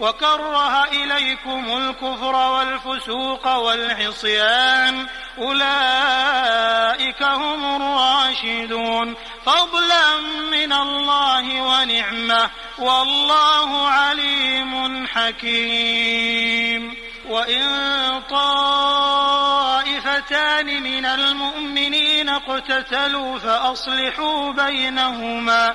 وكره إليكم الكفر والفسوق والعصيان. أولئك هم الراشدون. فضلا من الله ونعمة. والله عليم حكيم. وإن طائفتان من المؤمنين اقتتلوا فأصلحوا بينهما.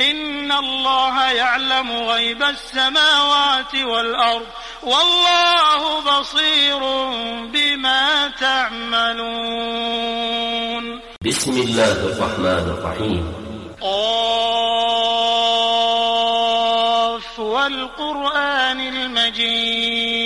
إن الله يعلم غيب السماوات والأرض والله بصير بما تعملون بسم الله الرحمن الرحيم قاف والقرآن المجيد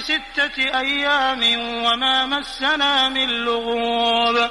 ستة أيام وما مسنا من لغوب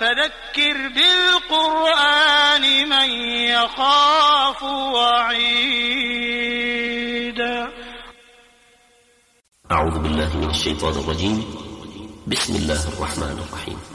فذكر بالقرآن من يخاف وعيدا أعوذ بالله من الشيطان الرجيم. بسم الله الرحمن الرحيم.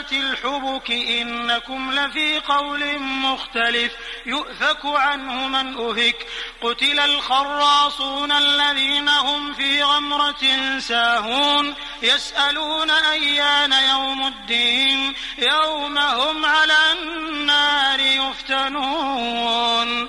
ذات الحبك إنكم لفي قول مختلف. يؤفك عنه من أهك قتل الخراصون الذين هم في غمرة ساهون. يسألون أيان يوم الدين. يوم هم على النار يفتنون.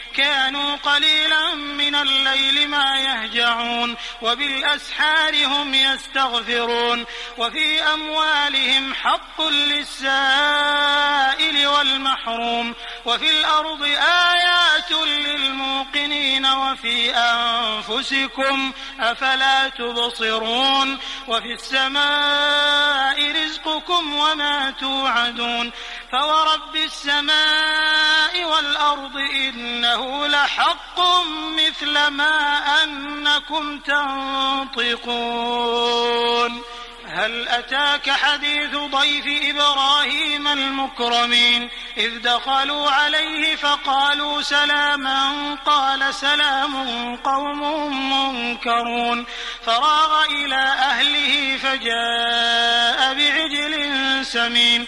كانوا قليلا من الليل ما يهجعون وبالأسحار هم يستغفرون وفي أموالهم حق للسائل والمحروم وفي الأرض آيات للموقنين وفي أنفسكم أفلا تبصرون وفي السماء رزقكم وما توعدون. فورب السماء والأرض إنه لحق مثل ما أنكم تنطقون هل أتاك حديث ضيف إبراهيم المكرمين إذ دخلوا عليه فقالوا سلاما قال سلام قوم منكرون فراغ إلى أهله فجاء بعجل سمين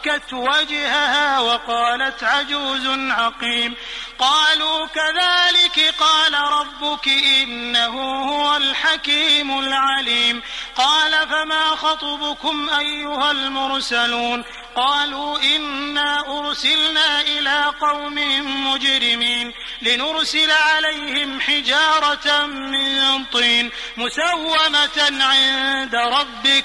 فصكت وجهها وقالت عجوز عقيم. قالوا كذلك قال ربك إنه هو الحكيم العليم. قال فما خطبكم أيها المرسلون؟ قالوا إنا أرسلنا إلى قوم مجرمين لنرسل عليهم حجارة من طين مسومة عند ربك